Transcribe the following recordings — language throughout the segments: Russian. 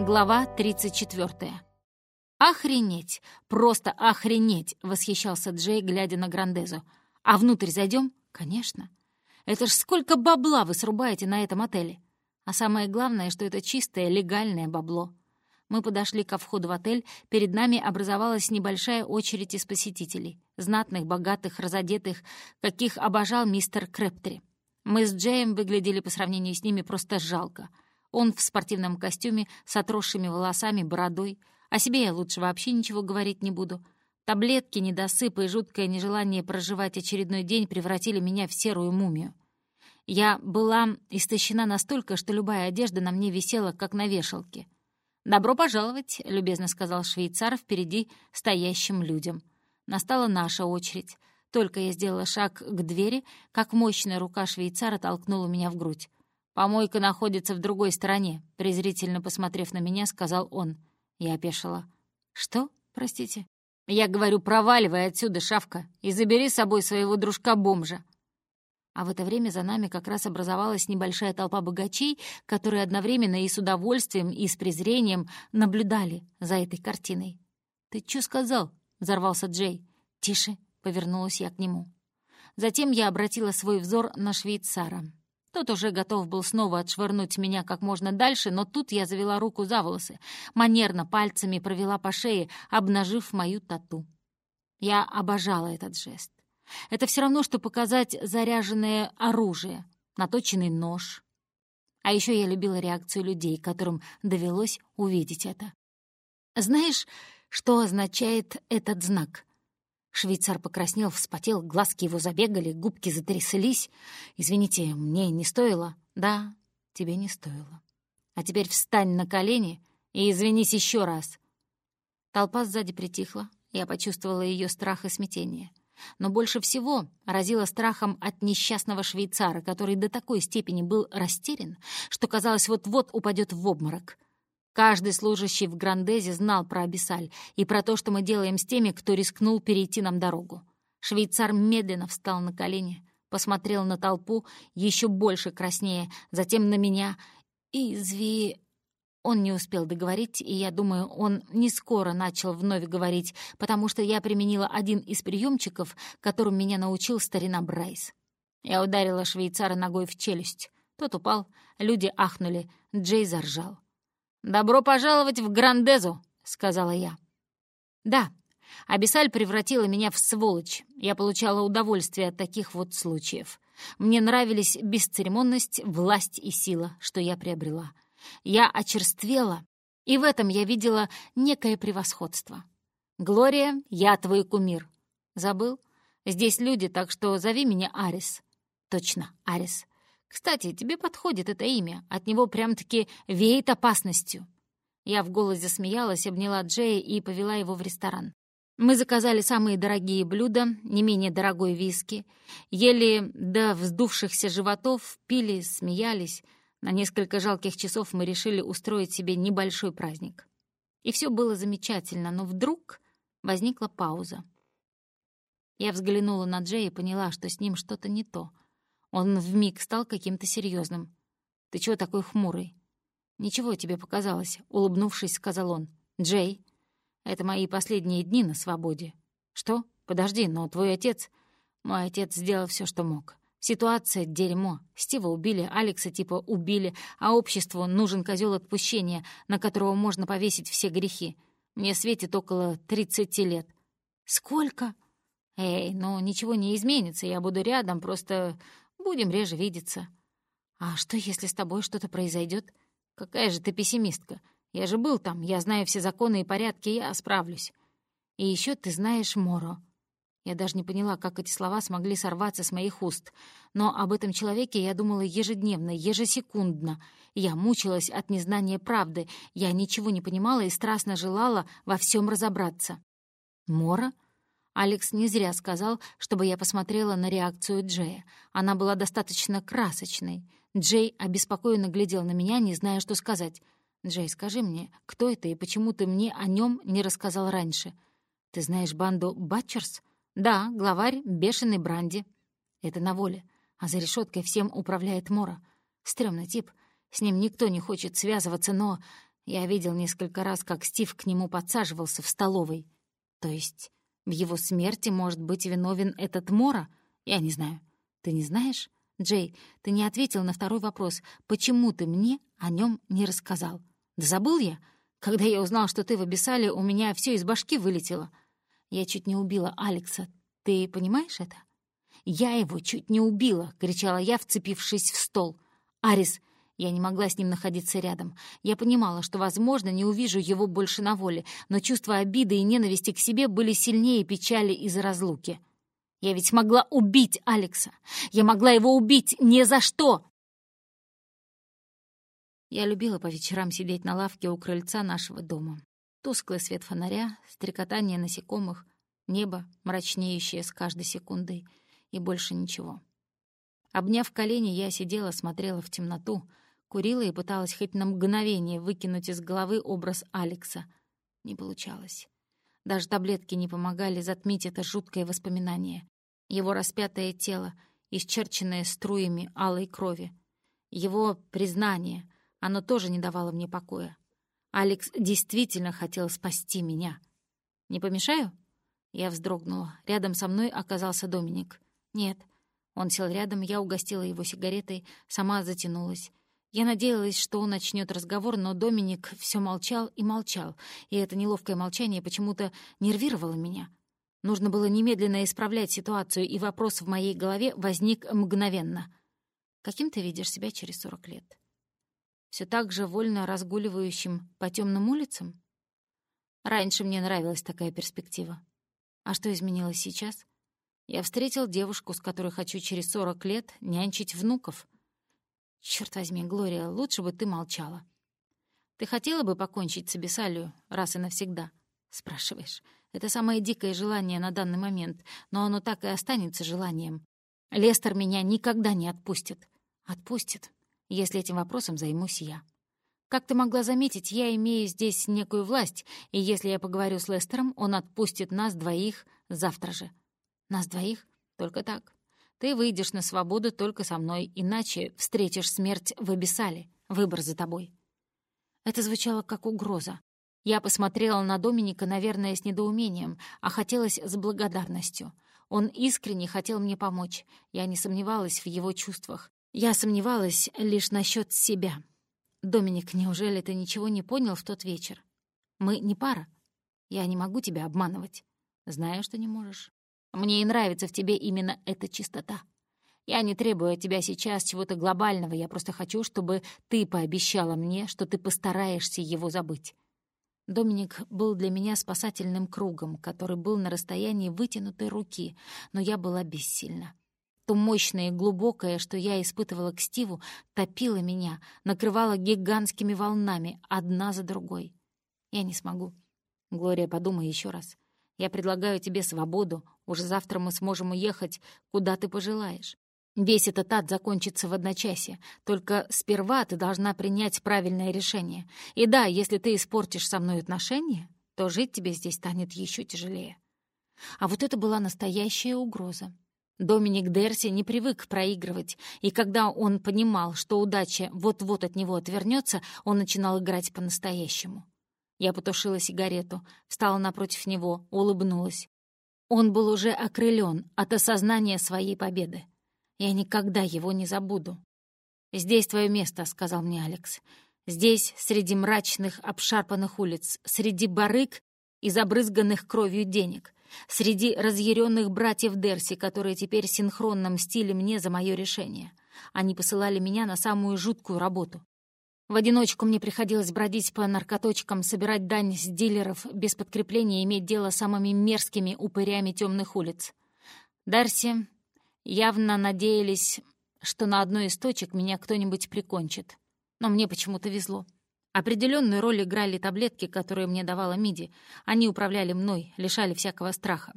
Глава 34. «Охренеть! Просто охренеть!» — восхищался Джей, глядя на Грандезу. «А внутрь зайдем? Конечно. Это ж сколько бабла вы срубаете на этом отеле! А самое главное, что это чистое, легальное бабло. Мы подошли ко входу в отель, перед нами образовалась небольшая очередь из посетителей. Знатных, богатых, разодетых, каких обожал мистер Крэптри. Мы с Джеем выглядели по сравнению с ними просто жалко — он в спортивном костюме, с отросшими волосами, бородой. О себе я лучше вообще ничего говорить не буду. Таблетки, недосыпы и жуткое нежелание проживать очередной день превратили меня в серую мумию. Я была истощена настолько, что любая одежда на мне висела, как на вешалке. «Добро пожаловать», — любезно сказал швейцар впереди стоящим людям. Настала наша очередь. Только я сделала шаг к двери, как мощная рука швейцара толкнула меня в грудь. «Помойка находится в другой стороне», — презрительно посмотрев на меня, сказал он. Я опешила. «Что? Простите?» «Я говорю, проваливай отсюда, шавка, и забери с собой своего дружка-бомжа». А в это время за нами как раз образовалась небольшая толпа богачей, которые одновременно и с удовольствием, и с презрением наблюдали за этой картиной. «Ты чё сказал?» — взорвался Джей. «Тише», — повернулась я к нему. Затем я обратила свой взор на швейцара. Тот уже готов был снова отшвырнуть меня как можно дальше, но тут я завела руку за волосы, манерно пальцами провела по шее, обнажив мою тату. Я обожала этот жест. Это все равно, что показать заряженное оружие, наточенный нож. А еще я любила реакцию людей, которым довелось увидеть это. Знаешь, что означает этот знак? Швейцар покраснел, вспотел, глазки его забегали, губки затряслись. «Извините, мне не стоило?» «Да, тебе не стоило. А теперь встань на колени и извинись еще раз». Толпа сзади притихла, я почувствовала ее страх и смятение. Но больше всего разило страхом от несчастного швейцара, который до такой степени был растерян, что, казалось, вот-вот упадет в обморок. Каждый служащий в Грандезе знал про Абиссаль и про то, что мы делаем с теми, кто рискнул перейти нам дорогу. Швейцар медленно встал на колени, посмотрел на толпу, еще больше краснее, затем на меня. «Изви...» Он не успел договорить, и я думаю, он не скоро начал вновь говорить, потому что я применила один из приемчиков, которым меня научил старина Брайс. Я ударила швейцара ногой в челюсть. Тот упал, люди ахнули, Джей заржал. «Добро пожаловать в Грандезу», — сказала я. «Да, Абиссаль превратила меня в сволочь. Я получала удовольствие от таких вот случаев. Мне нравились бесцеремонность, власть и сила, что я приобрела. Я очерствела, и в этом я видела некое превосходство. «Глория, я твой кумир». «Забыл? Здесь люди, так что зови меня Арис». «Точно, Арис. Кстати, тебе подходит это имя. От него прям-таки веет опасностью». Я в голос засмеялась, обняла Джея и повела его в ресторан. Мы заказали самые дорогие блюда, не менее дорогой виски, ели до вздувшихся животов, пили, смеялись. На несколько жалких часов мы решили устроить себе небольшой праздник. И все было замечательно, но вдруг возникла пауза. Я взглянула на Джея и поняла, что с ним что-то не то — он вмиг стал каким-то серьезным. «Ты чего такой хмурый?» «Ничего тебе показалось», — улыбнувшись, сказал он. «Джей, это мои последние дни на свободе». «Что? Подожди, но твой отец...» «Мой отец сделал все, что мог. Ситуация — дерьмо. Стива убили, Алекса типа убили, а обществу нужен козел отпущения, на которого можно повесить все грехи. Мне светит около тридцати лет». «Сколько?» «Эй, ну ничего не изменится, я буду рядом, просто Будем реже видеться. А что, если с тобой что-то произойдет? Какая же ты пессимистка. Я же был там, я знаю все законы и порядки, я справлюсь. И еще ты знаешь Моро. Я даже не поняла, как эти слова смогли сорваться с моих уст. Но об этом человеке я думала ежедневно, ежесекундно. Я мучилась от незнания правды. Я ничего не понимала и страстно желала во всем разобраться. «Мора?» Алекс не зря сказал, чтобы я посмотрела на реакцию Джея. Она была достаточно красочной. Джей обеспокоенно глядел на меня, не зная, что сказать. «Джей, скажи мне, кто это и почему ты мне о нем не рассказал раньше? Ты знаешь банду Батчерс?» «Да, главарь бешеный Бранди». «Это на воле, а за решеткой всем управляет Мора. Стрёмный тип. С ним никто не хочет связываться, но Я видел несколько раз, как Стив к нему подсаживался в столовой. То есть в его смерти может быть виновен этот Мора? Я не знаю. Ты не знаешь? Джей, ты не ответил на второй вопрос. Почему ты мне о нем не рассказал? Да забыл я? Когда я узнал, что ты в Абиссале, у меня все из башки вылетело. Я чуть не убила Алекса. Ты понимаешь это? «Я его чуть не убила!» — кричала я, вцепившись в стол. «Арис, я не могла с ним находиться рядом. Я понимала, что, возможно, не увижу его больше на воле, но чувства обиды и ненависти к себе были сильнее печали из-за разлуки. Я ведь могла убить Алекса. Я могла его убить ни за что. Я любила по вечерам сидеть на лавке у крыльца нашего дома. Тусклый свет фонаря, стрекотание насекомых, небо, мрачнеющее с каждой секундой, и больше ничего. Обняв колени, я сидела, смотрела в темноту, Курила и пыталась хоть на мгновение выкинуть из головы образ Алекса. Не получалось. Даже таблетки не помогали затмить это жуткое воспоминание. Его распятое тело, исчерченное струями алой крови. Его признание, оно тоже не давало мне покоя. Алекс действительно хотел спасти меня. «Не помешаю?» Я вздрогнула. Рядом со мной оказался Доминик. «Нет». Он сел рядом, я угостила его сигаретой, сама затянулась. Я надеялась, что он начнет разговор, но Доминик все молчал и молчал, и это неловкое молчание почему-то нервировало меня. Нужно было немедленно исправлять ситуацию, и вопрос в моей голове возник мгновенно. «Каким ты видишь себя через сорок лет? Все так же вольно разгуливающим по темным улицам?» Раньше мне нравилась такая перспектива. А что изменилось сейчас? Я встретил девушку, с которой хочу через сорок лет нянчить внуков — Черт возьми, Глория, лучше бы ты молчала. Ты хотела бы покончить с Абиссалию раз и навсегда? Спрашиваешь. Это самое дикое желание на данный момент, но оно так и останется желанием. Лестер меня никогда не отпустит. Отпустит, если этим вопросом займусь я. Как ты могла заметить, я имею здесь некую власть, и если я поговорю с Лестером, он отпустит нас двоих завтра же. Нас двоих? Только так. Ты выйдешь на свободу только со мной, иначе встретишь смерть в Абиссале. Выбор за тобой». Это звучало как угроза. Я посмотрела на Доминика, наверное, с недоумением, а хотелось с благодарностью. Он искренне хотел мне помочь. Я не сомневалась в его чувствах. Я сомневалась лишь насчет себя. «Доминик, неужели ты ничего не понял в тот вечер? Мы не пара. Я не могу тебя обманывать. Знаю, что не можешь. Мне и нравится в тебе именно эта чистота. Я не требую от тебя сейчас чего-то глобального, я просто хочу, чтобы ты пообещала мне, что ты постараешься его забыть. Доминик был для меня спасательным кругом, который был на расстоянии вытянутой руки, но я была бессильна. То мощное и глубокое, что я испытывала к Стиву, топило меня, накрывало гигантскими волнами, одна за другой. Я не смогу. Глория, подумай еще раз. Я предлагаю тебе свободу. Уже завтра мы сможем уехать, куда ты пожелаешь. Весь этот ад закончится в одночасье. Только сперва ты должна принять правильное решение. И да, если ты испортишь со мной отношения, то жить тебе здесь станет еще тяжелее. А вот это была настоящая угроза. Доминик Дерси не привык проигрывать, и когда он понимал, что удача вот-вот от него отвернется, он начинал играть по-настоящему. Я потушила сигарету, встала напротив него, улыбнулась. Он был уже окрылен от осознания своей победы. Я никогда его не забуду. «Здесь твое место», — сказал мне Алекс. «Здесь, среди мрачных, обшарпанных улиц, среди барыг и забрызганных кровью денег, среди разъяренных братьев Дерси, которые теперь синхронно мстили мне за мое решение. Они посылали меня на самую жуткую работу. В одиночку мне приходилось бродить по наркоточкам, собирать дань с дилеров, без подкрепления иметь дело с самыми мерзкими упырями темных улиц. Дарси явно надеялись, что на одной из точек меня кто-нибудь прикончит. Но мне почему-то везло. Определенную роль играли таблетки, которые мне давала Миди. Они управляли мной, лишали всякого страха.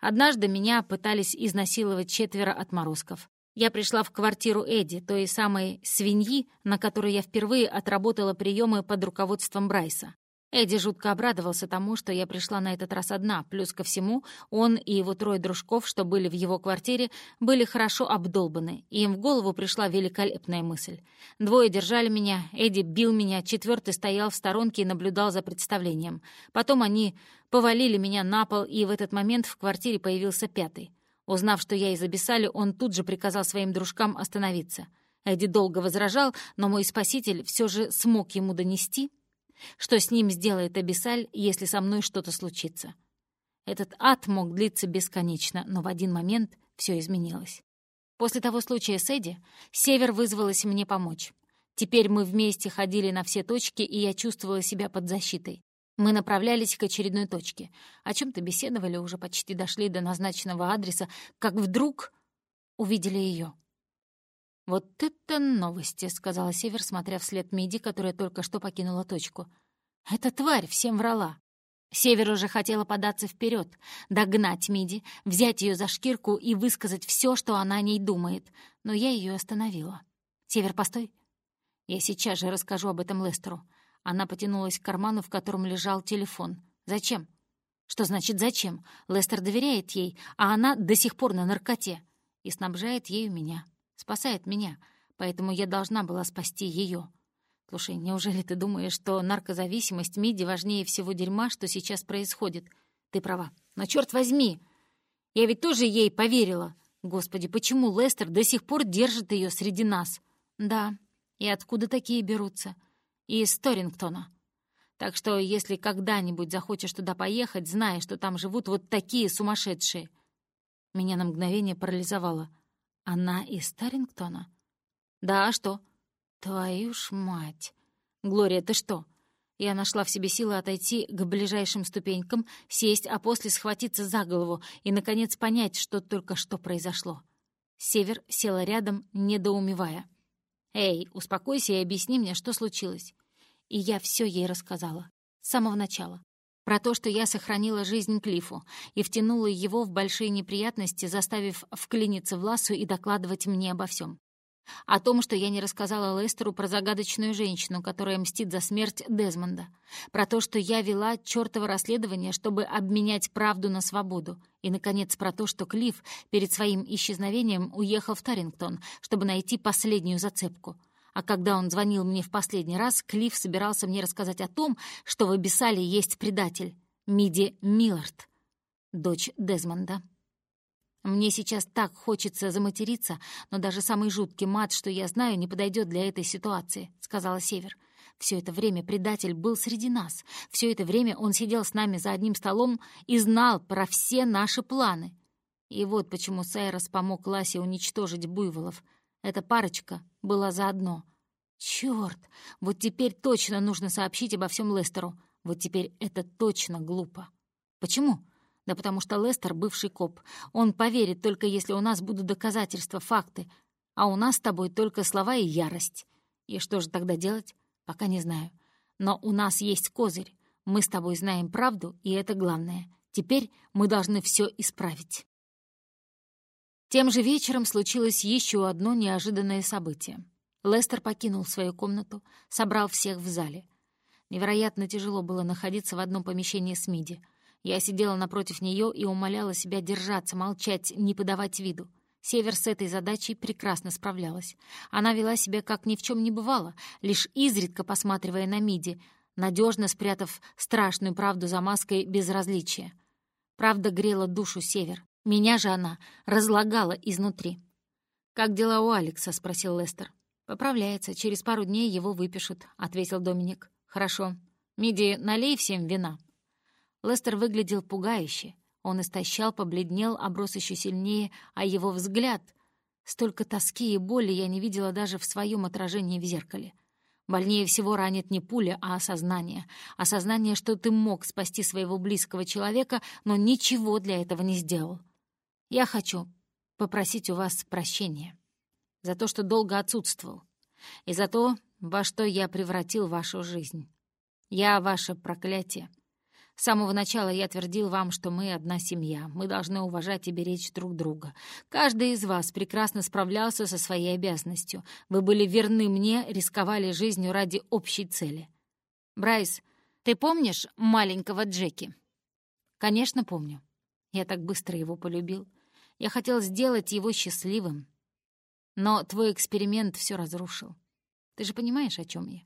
Однажды меня пытались изнасиловать четверо отморозков. Я пришла в квартиру Эдди, той самой свиньи, на которой я впервые отработала приемы под руководством Брайса. Эдди жутко обрадовался тому, что я пришла на этот раз одна, плюс ко всему он и его трое дружков, что были в его квартире, были хорошо обдолбаны, и им в голову пришла великолепная мысль. Двое держали меня, Эдди бил меня, четвертый стоял в сторонке и наблюдал за представлением. Потом они повалили меня на пол, и в этот момент в квартире появился пятый. Узнав, что я из Абиссали, он тут же приказал своим дружкам остановиться. Эдди долго возражал, но мой спаситель все же смог ему донести — что с ним сделает Абиссаль, если со мной что-то случится? Этот ад мог длиться бесконечно, но в один момент все изменилось. После того случая с Эдди Север вызвалась мне помочь. Теперь мы вместе ходили на все точки, и я чувствовала себя под защитой. Мы направлялись к очередной точке. О чем то беседовали, уже почти дошли до назначенного адреса, как вдруг увидели ее. «Вот это новости», — сказала Север, смотря вслед Миди, которая только что покинула точку. «Эта тварь всем врала». Север уже хотела податься вперед, догнать Миди, взять ее за шкирку и высказать все, что она о ней думает, но я ее остановила. «Север, постой!» «Я сейчас же расскажу об этом Лестеру». Она потянулась к карману, в котором лежал телефон. «Зачем?» «Что значит «зачем»? Лестер доверяет ей, а она до сих пор на наркоте и снабжает ею меня спасает меня, поэтому я должна была спасти ее. Слушай, неужели ты думаешь, что наркозависимость Миди важнее всего дерьма, что сейчас происходит? Ты права. Но черт возьми! Я ведь тоже ей поверила. Господи, почему Лестер до сих пор держит ее среди нас? Да, и откуда такие берутся? Из Торингтона. Так что, если когда-нибудь захочешь туда поехать, знай, что там живут вот такие сумасшедшие. Меня на мгновение парализовало — она из Тарингтона? Да, а что? Твою ж мать! Глория, ты что? Я нашла в себе силы отойти к ближайшим ступенькам, сесть, а после схватиться за голову и, наконец, понять, что только что произошло. Север села рядом, недоумевая. «Эй, успокойся и объясни мне, что случилось». И я все ей рассказала. С самого начала. Про то, что я сохранила жизнь Клифу и втянула его в большие неприятности, заставив вклиниться в лассу и докладывать мне обо всем. О том, что я не рассказала Лестеру про загадочную женщину, которая мстит за смерть Дезмонда. Про то, что я вела чёртово расследование, чтобы обменять правду на свободу. И, наконец, про то, что Клифф перед своим исчезновением уехал в Тарингтон, чтобы найти последнюю зацепку — а когда он звонил мне в последний раз, Клифф собирался мне рассказать о том, что в Абиссале есть предатель — Миди Миллард, дочь Дезмонда. Мне сейчас так хочется заматериться, но даже самый жуткий мат, что я знаю, не подойдет для этой ситуации», — сказала Север. Все это время предатель был среди нас. Все это время он сидел с нами за одним столом и знал про все наши планы. И вот почему Сайрос помог Ласе уничтожить буйволов. Эта парочка была заодно. Черт! Вот теперь точно нужно сообщить обо всем Лестеру. Вот теперь это точно глупо. Почему? Да потому что Лестер — бывший коп. Он поверит только если у нас будут доказательства, факты. А у нас с тобой только слова и ярость. И что же тогда делать? Пока не знаю. Но у нас есть козырь. Мы с тобой знаем правду, и это главное. Теперь мы должны все исправить. Тем же вечером случилось еще одно неожиданное событие. Лестер покинул свою комнату, собрал всех в зале. Невероятно тяжело было находиться в одном помещении с Миди. Я сидела напротив нее и умоляла себя держаться, молчать, не подавать виду. Север с этой задачей прекрасно справлялась. Она вела себя как ни в чем не бывало, лишь изредка посматривая на Миди, надежно спрятав страшную правду за маской безразличия. Правда грела душу Север. Меня же она разлагала изнутри. «Как дела у Алекса?» — спросил Лестер. «Поправляется. Через пару дней его выпишут», — ответил Доминик. «Хорошо. Миди, налей всем вина». Лестер выглядел пугающе. Он истощал, побледнел, оброс еще сильнее, а его взгляд... Столько тоски и боли я не видела даже в своем отражении в зеркале. Больнее всего ранит не пуля, а осознание. Осознание, что ты мог спасти своего близкого человека, но ничего для этого не сделал. Я хочу попросить у вас прощения за то, что долго отсутствовал, и за то, во что я превратил вашу жизнь. Я ваше проклятие. С самого начала я твердил вам, что мы одна семья, мы должны уважать и беречь друг друга. Каждый из вас прекрасно справлялся со своей обязанностью. Вы были верны мне, рисковали жизнью ради общей цели. Брайс, Ты помнишь маленького Джеки?» «Конечно, помню. Я так быстро его полюбил. Я хотел сделать его счастливым. Но твой эксперимент все разрушил. Ты же понимаешь, о чем я?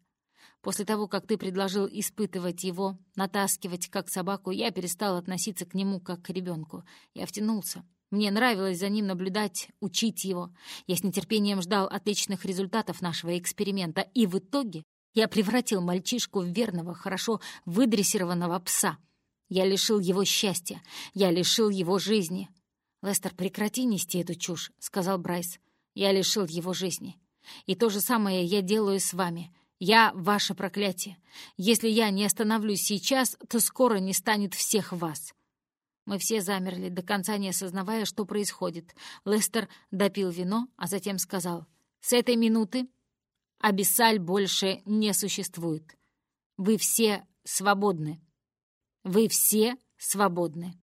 После того, как ты предложил испытывать его, натаскивать как собаку, я перестал относиться к нему как к ребенку. Я втянулся. Мне нравилось за ним наблюдать, учить его. Я с нетерпением ждал отличных результатов нашего эксперимента, и в итоге я превратил мальчишку в верного, хорошо выдрессированного пса. Я лишил его счастья. Я лишил его жизни. «Лестер, прекрати нести эту чушь», — сказал Брайс. «Я лишил его жизни. И то же самое я делаю с вами. Я — ваше проклятие. Если я не остановлюсь сейчас, то скоро не станет всех вас». Мы все замерли, до конца не осознавая, что происходит. Лестер допил вино, а затем сказал, «С этой минуты Абиссаль больше не существует. Вы все свободны. Вы все свободны.